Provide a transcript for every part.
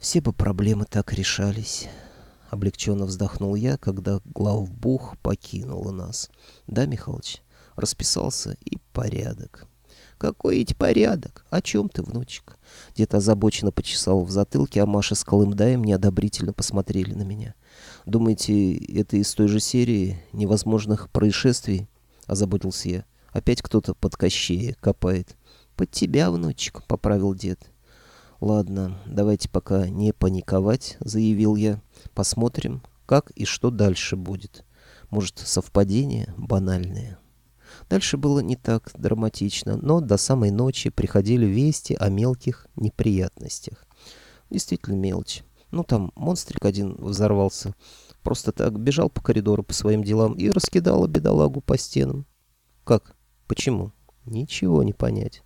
Все бы проблемы так решались. Облегченно вздохнул я, когда главбух покинула нас. Да, Михалыч, расписался и порядок. Какой ведь порядок? О чем ты, внучек? Дед озабоченно почесал в затылке, а Маша с Колымдаем неодобрительно посмотрели на меня. Думаете, это из той же серии невозможных происшествий? Озаботился я. Опять кто-то под кощее копает. Под тебя, внучек, поправил дед. «Ладно, давайте пока не паниковать», — заявил я. «Посмотрим, как и что дальше будет. Может, совпадение банальное». Дальше было не так драматично, но до самой ночи приходили вести о мелких неприятностях. Действительно мелочь. Ну, там монстрик один взорвался. Просто так бежал по коридору по своим делам и раскидал бедолагу по стенам. Как? Почему? Ничего не понять.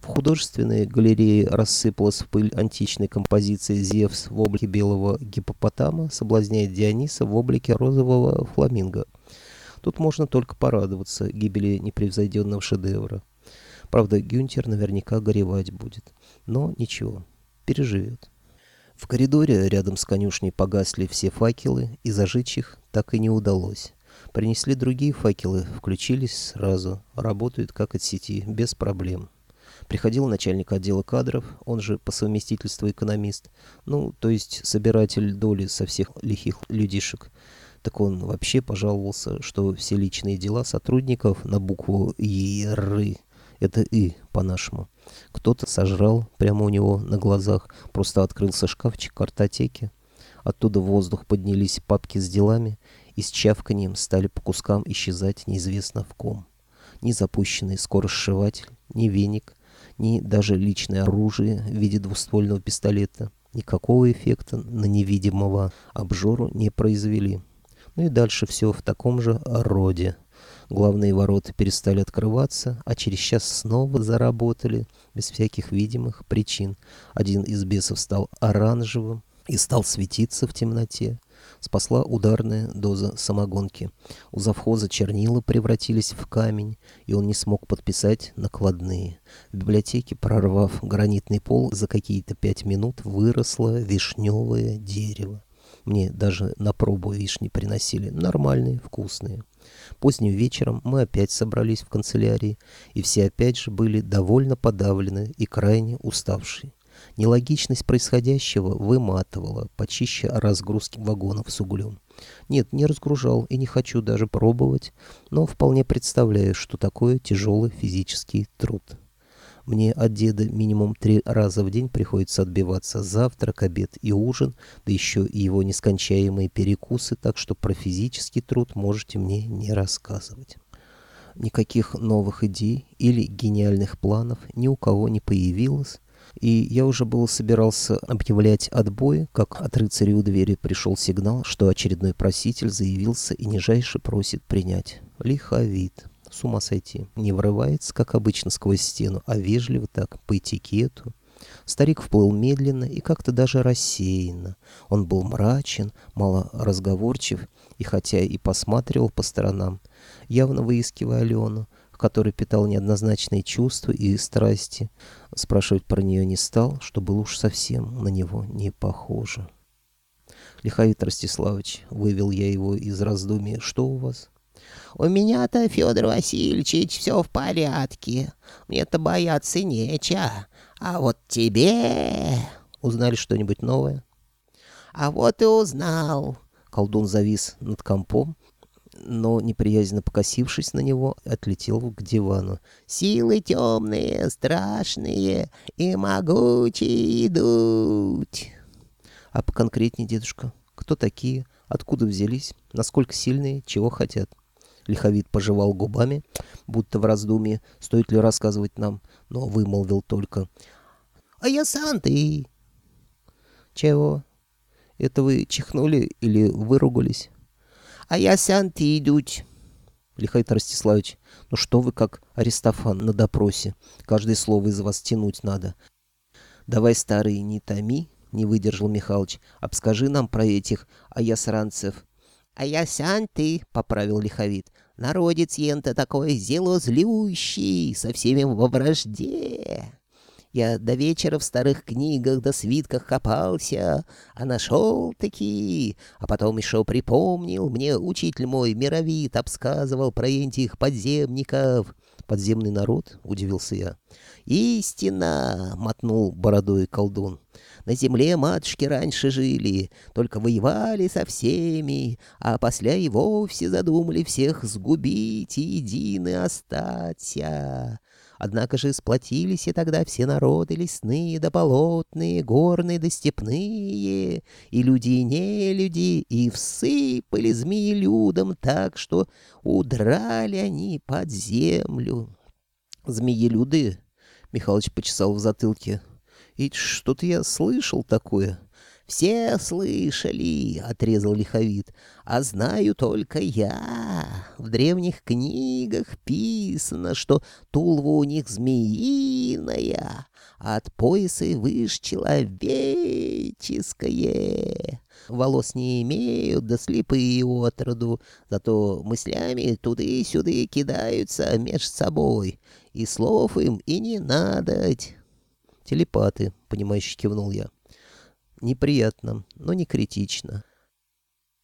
В художественной галерее рассыпалась в пыль античной композиции «Зевс» в облике белого гипопотама соблазняет Диониса в облике розового фламинго. Тут можно только порадоваться гибели непревзойденного шедевра. Правда, Гюнтер наверняка горевать будет. Но ничего, переживет. В коридоре рядом с конюшней погасли все факелы, и зажечь их так и не удалось. Принесли другие факелы, включились сразу, работают как от сети, без проблем. Приходил начальник отдела кадров, он же по совместительству экономист, ну, то есть собиратель доли со всех лихих людишек. Так он вообще пожаловался, что все личные дела сотрудников на букву «ИРы» — это «И» по-нашему. Кто-то сожрал прямо у него на глазах, просто открылся шкафчик картотеки. Оттуда в воздух поднялись папки с делами и с чавканием стали по кускам исчезать неизвестно в ком. Ни запущенный скоросшиватель, ни веник, ни даже личное оружие в виде двуствольного пистолета никакого эффекта на невидимого обжору не произвели. Ну и дальше все в таком же роде. Главные ворота перестали открываться, а через час снова заработали, без всяких видимых причин. Один из бесов стал оранжевым и стал светиться в темноте спасла ударная доза самогонки. У завхоза чернила превратились в камень, и он не смог подписать накладные. В библиотеке, прорвав гранитный пол, за какие-то пять минут выросло вишневое дерево. Мне даже на пробу вишни приносили. Нормальные, вкусные. Поздним вечером мы опять собрались в канцелярии, и все опять же были довольно подавлены и крайне уставшие. Нелогичность происходящего выматывала, почище разгрузки вагонов с углем. Нет, не разгружал и не хочу даже пробовать, но вполне представляю, что такое тяжелый физический труд. Мне от деда минимум три раза в день приходится отбиваться завтрак, обед и ужин, да еще и его нескончаемые перекусы, так что про физический труд можете мне не рассказывать. Никаких новых идей или гениальных планов ни у кого не появилось, и я уже был собирался объявлять отбой, как от рыцаря у двери пришел сигнал, что очередной проситель заявился и нижайше просит принять. Лиховид. С ума сойти. Не врывается, как обычно, сквозь стену, а вежливо так, по этикету. Старик вплыл медленно и как-то даже рассеянно. Он был мрачен, мало разговорчив, и хотя и посматривал по сторонам, явно выискивая Алену, который питал неоднозначные чувства и страсти. Спрашивать про нее не стал, что было уж совсем на него не похоже. «Лиховит Ростиславович», — вывел я его из раздумий, — «что у вас?» «У меня-то, Федор Васильевич, все в порядке. Мне-то бояться нечего. А вот тебе...» «Узнали что-нибудь новое?» «А вот и узнал». Колдун завис над компом, но, неприязненно покосившись на него, отлетел к дивану. «Силы темные, страшные и могучие идут!» «А поконкретнее, дедушка, кто такие, откуда взялись, насколько сильные, чего хотят?» Лиховид пожевал губами, будто в раздумье, стоит ли рассказывать нам, но вымолвил только «А я сам ты!» «Чего? Это вы чихнули или выругались?» А я сянты идуть. Лихайт Ростиславович, ну что вы как Аристофан на допросе? Каждое слово из вас тянуть надо. Давай, старый, не томи, не выдержал Михалыч. Обскажи нам про этих аясранцев. А я сянты, поправил Лиховит. Народец ента такой зело злющий, со всеми во вражде. Я до вечера в старых книгах да свитках копался, а нашел такие, а потом еще припомнил, мне учитель мой мировит обсказывал про этих подземников. Подземный народ? — удивился я. «Истина!» — мотнул бородой колдун. «На земле матушки раньше жили, только воевали со всеми, а после и вовсе задумали всех сгубить и едины остаться. Однако же сплотились и тогда все народы лесные да болотные, горные да степные, и люди и нелюди, и всыпали змеелюдом так, что удрали они под землю. Змеелюды? Михалыч почесал в затылке. И что-то я слышал такое. «Все слышали», — отрезал лиховид, — «а знаю только я. В древних книгах писано, что тулва у них змеиная, а от пояса и выше человеческое. Волос не имеют, да слепые отроду, зато мыслями туды-сюды кидаются меж собой, и слов им и не надоть». «Телепаты», — понимающе кивнул я. Неприятно, но не критично.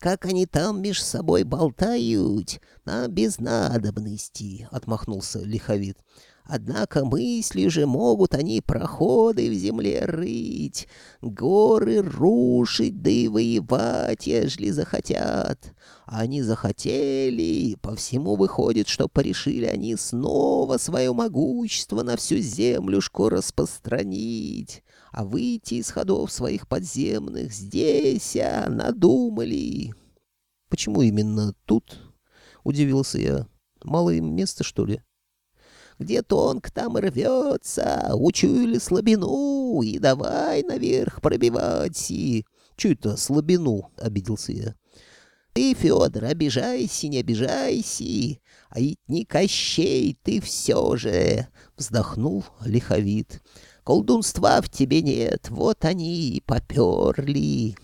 «Как они там меж собой болтают, нам без надобности», — отмахнулся лиховид. «Однако мысли же могут они проходы в земле рыть, горы рушить, да и воевать, ежели захотят. Они захотели, по всему выходит, что порешили они снова свое могущество на всю землюшку распространить» а выйти из ходов своих подземных здесь, а надумали. — Почему именно тут? — удивился я. — Мало им места, что ли? — Где тонк, там и рвется, учуяли слабину, и давай наверх пробивать. И... — Чё это слабину? — обиделся я. — Ты, Федор, обижайся, не обижайся, а ведь не Кощей ты все же, — вздохнул лиховид. — Колдунства в тебе нет, вот они и поперли.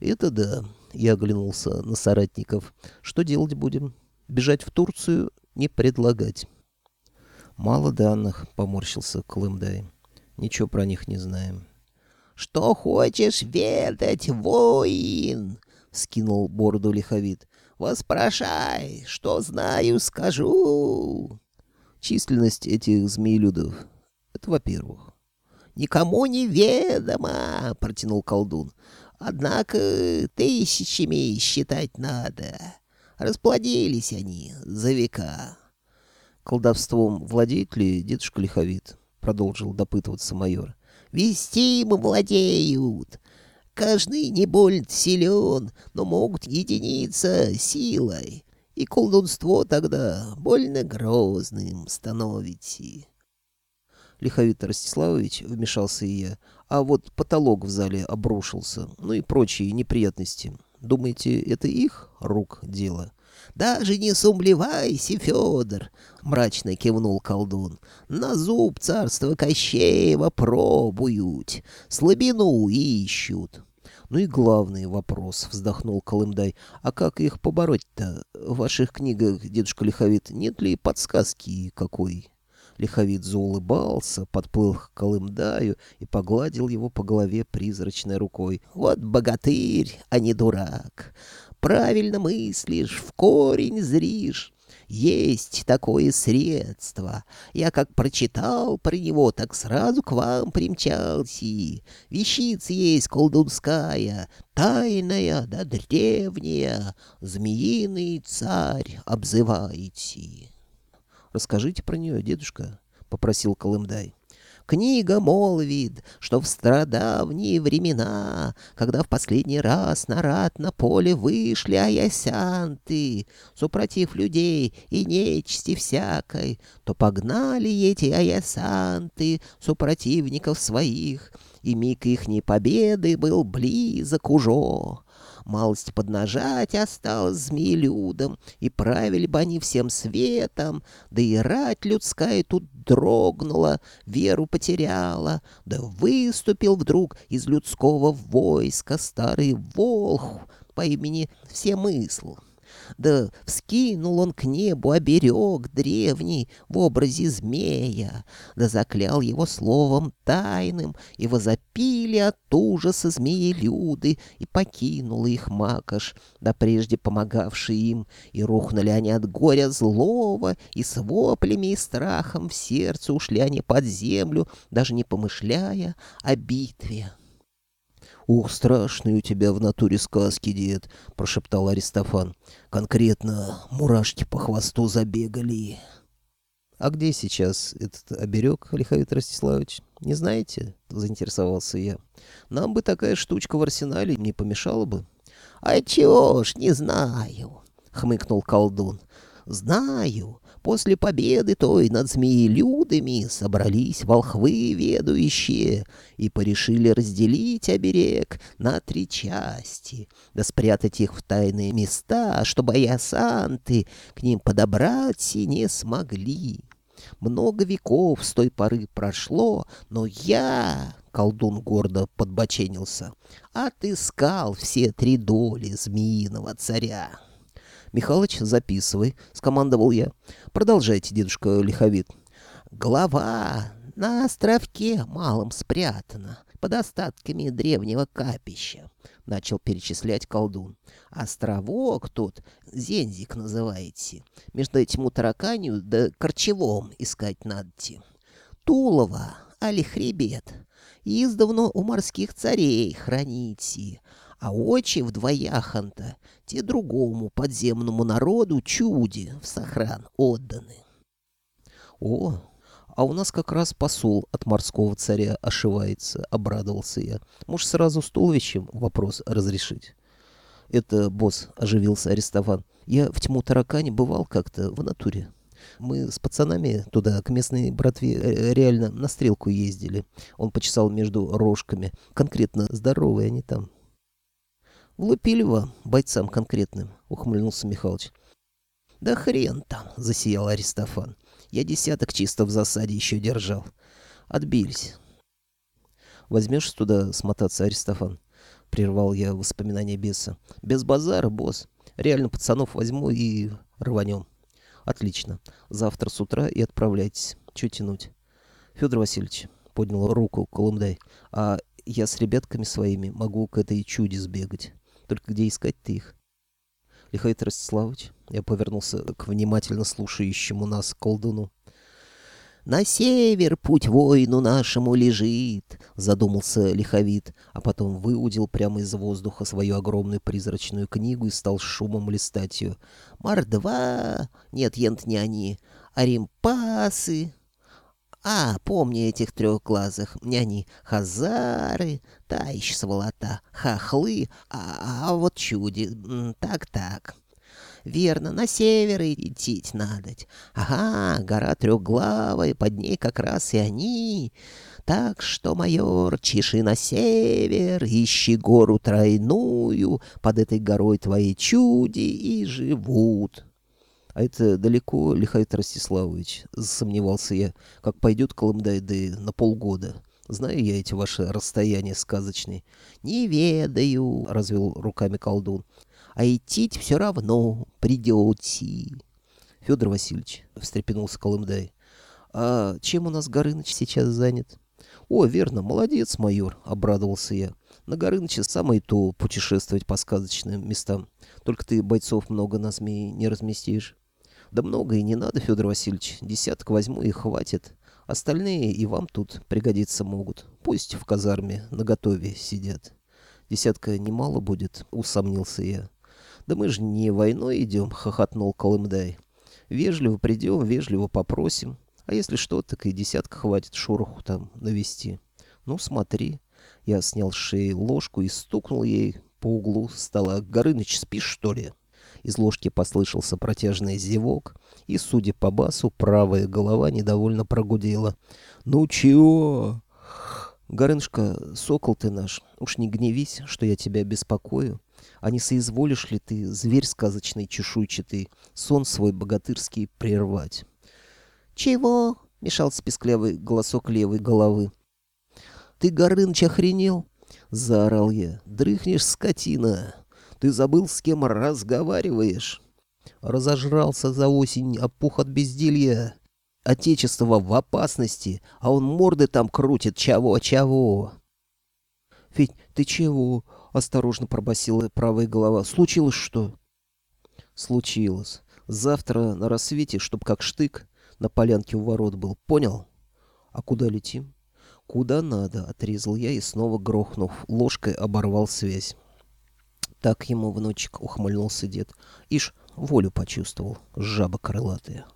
Это да, я оглянулся на соратников. Что делать будем? Бежать в Турцию не предлагать. Мало данных, поморщился Клымдай. Ничего про них не знаем. Что хочешь ведать, воин? скинул бороду лиховид. Воспрошай, что знаю, скажу. Численность этих змеелюдов — это во-первых никому не ведомо, — протянул колдун. Однако тысячами считать надо. Расплодились они за века. Колдовством владеет ли дедушка Лиховит? — продолжил допытываться майор. Вести им владеют. Каждый не больно силен, но могут единиться силой. И колдунство тогда больно грозным становится. Лиховит Ростиславович, вмешался и я, а вот потолок в зале обрушился, ну и прочие неприятности. Думаете, это их рук дело? «Даже не сумлевайся, Федор!» — мрачно кивнул колдун. «На зуб царства Кощеева пробуют, слабину ищут». «Ну и главный вопрос», — вздохнул Колымдай. «А как их побороть-то? В ваших книгах, дедушка Лиховит, нет ли подсказки какой?» Лиховид заулыбался, подплыл к Колымдаю и погладил его по голове призрачной рукой. «Вот богатырь, а не дурак! Правильно мыслишь, в корень зришь!» Есть такое средство. Я как прочитал про него, так сразу к вам примчался. Вещица есть колдунская, тайная да древняя. Змеиный царь обзываете. Расскажите про нее, дедушка, — попросил Колымдай. Книга молвит, что в стародавние времена, когда в последний раз на рад на поле вышли аясянты, супротив людей и нечисти всякой, то погнали эти аясанты супротивников своих, и миг ихней победы был близок уже малость поднажать осталось змеелюдам, и правили бы они всем светом, да и рать людская тут дрогнула, веру потеряла, да выступил вдруг из людского войска старый волх по имени Всемысл. Да вскинул он к небу оберег древний в образе змея, да заклял его словом тайным, и возопили от ужаса змеи-люды, и покинул их макаш, да прежде помогавший им, и рухнули они от горя злого, и с воплями и страхом в сердце ушли они под землю, даже не помышляя о битве. «Ух, страшные у тебя в натуре сказки, дед!» — прошептал Аристофан. «Конкретно мурашки по хвосту забегали». «А где сейчас этот оберег, Лиховит Ростиславович? Не знаете?» — заинтересовался я. «Нам бы такая штучка в арсенале не помешала бы». «А чего ж, не знаю!» — хмыкнул колдун. «Знаю, После победы той над змеелюдами собрались волхвы ведущие и порешили разделить оберег на три части, да спрятать их в тайные места, чтобы аясанты к ним подобраться не смогли. Много веков с той поры прошло, но я, колдун гордо подбоченился, отыскал все три доли змеиного царя. «Михалыч, записывай», — скомандовал я. «Продолжайте, дедушка Лиховит». «Голова на островке малом спрятана, под остатками древнего капища», — начал перечислять колдун. «Островок тут, Зензик называете. Между этим утараканью да корчевом искать надо-те. Тулово, али хребет, издавна у морских царей храните, а очи вдвояханта те другому подземному народу чуди в сохран отданы. О, а у нас как раз посол от морского царя ошивается, обрадовался я. Может, сразу с туловищем вопрос разрешить? Это, босс, оживился Арестован. Я в тьму таракане бывал как-то в натуре. Мы с пацанами туда, к местной братве, э, реально на стрелку ездили. Он почесал между рожками. Конкретно здоровые они там. «Влупили вам, бойцам конкретным», — ухмыльнулся Михалыч. «Да хрен там!» — засиял Аристофан. «Я десяток чисто в засаде еще держал. Отбились». «Возьмешь туда смотаться, Аристофан?» — прервал я воспоминания беса. «Без базара, босс. Реально пацанов возьму и рванем». «Отлично. Завтра с утра и отправляйтесь. Че тянуть?» «Федор Васильевич», — поднял руку Колымдай, — «а я с ребятками своими могу к этой чуде сбегать». Только где искать-то их? Лихаит Ростиславович, я повернулся к внимательно слушающему нас колдуну. «На север путь воину нашему лежит», — задумался лиховит, а потом выудил прямо из воздуха свою огромную призрачную книгу и стал шумом листать ее. «Мордва! Нет, ент не они. Аримпасы, а, помню этих трехглазых. Они хазары, та еще сволота, хохлы, а, а вот чуди. Так-так. Верно, на север идти надо. Ага, гора трехглавая, под ней как раз и они. Так что, майор, чеши на север, ищи гору тройную, под этой горой твои чуди и живут. А это далеко, Лихайт Ростиславович, засомневался я, как пойдет Колымдайды на полгода. Знаю я эти ваши расстояния сказочные. Не ведаю, развел руками колдун. А идти все равно придете. Федор Васильевич, встрепенулся Колымдай. А чем у нас Горыныч сейчас занят? О, верно, молодец, майор, обрадовался я. На Горыныче самое то путешествовать по сказочным местам. Только ты бойцов много на змеи не разместишь. Да много и не надо, Федор Васильевич. Десяток возьму и хватит. Остальные и вам тут пригодиться могут. Пусть в казарме наготове сидят. Десятка немало будет, усомнился я. Да мы же не войной идем, хохотнул Колымдай. Вежливо придем, вежливо попросим. А если что, так и десятка хватит шороху там навести. Ну, смотри. Я снял с шеи ложку и стукнул ей по углу стола. Горыныч, спишь, что ли? Из ложки послышался протяжный зевок, и, судя по басу, правая голова недовольно прогудела. «Ну чего?» «Горынышка, сокол ты наш, уж не гневись, что я тебя беспокою. А не соизволишь ли ты, зверь сказочный чешуйчатый, сон свой богатырский прервать?» «Чего?» — мешался песклявый голосок левой головы. «Ты, Горыныч, охренел?» — заорал я. «Дрыхнешь, скотина!» Ты забыл, с кем разговариваешь? Разожрался за осень, опух от безделья. Отечество в опасности, а он морды там крутит, чего-чего. «Федь, ты чего?» — осторожно пробасила правая голова. «Случилось что?» «Случилось. Завтра на рассвете, чтоб как штык, на полянке у ворот был. Понял? А куда летим?» «Куда надо», — отрезал я и снова, грохнув, ложкой оборвал связь. «Так ему, внучек», — ухмыльнулся дед. «Ишь, волю почувствовал, жаба крылатая».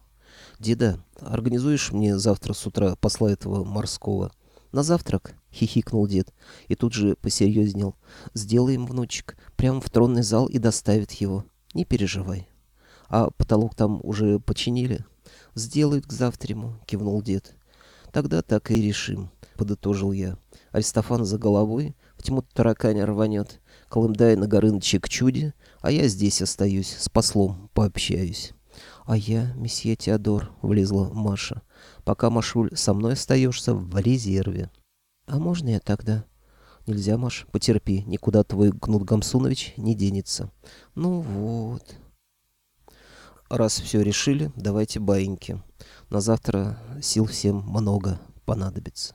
«Деда, организуешь мне завтра с утра посла этого морского?» «На завтрак?» — хихикнул дед. И тут же посерьезнел. «Сделаем, внучек, прямо в тронный зал и доставит его. Не переживай». «А потолок там уже починили?» «Сделают к завтраму», — кивнул дед. «Тогда так и решим», — подытожил я. «Аристофан за головой, в тьму тараканя рванет, Колымдай на Горыныче к чуде, а я здесь остаюсь, с послом пообщаюсь». «А я, месье Теодор», — влезла Маша. «Пока, Машуль, со мной остаешься в резерве». «А можно я тогда?» «Нельзя, Маш, потерпи, никуда твой Гнут Гамсунович не денется». «Ну вот...» «Раз все решили, давайте баиньки. На завтра сил всем много понадобится».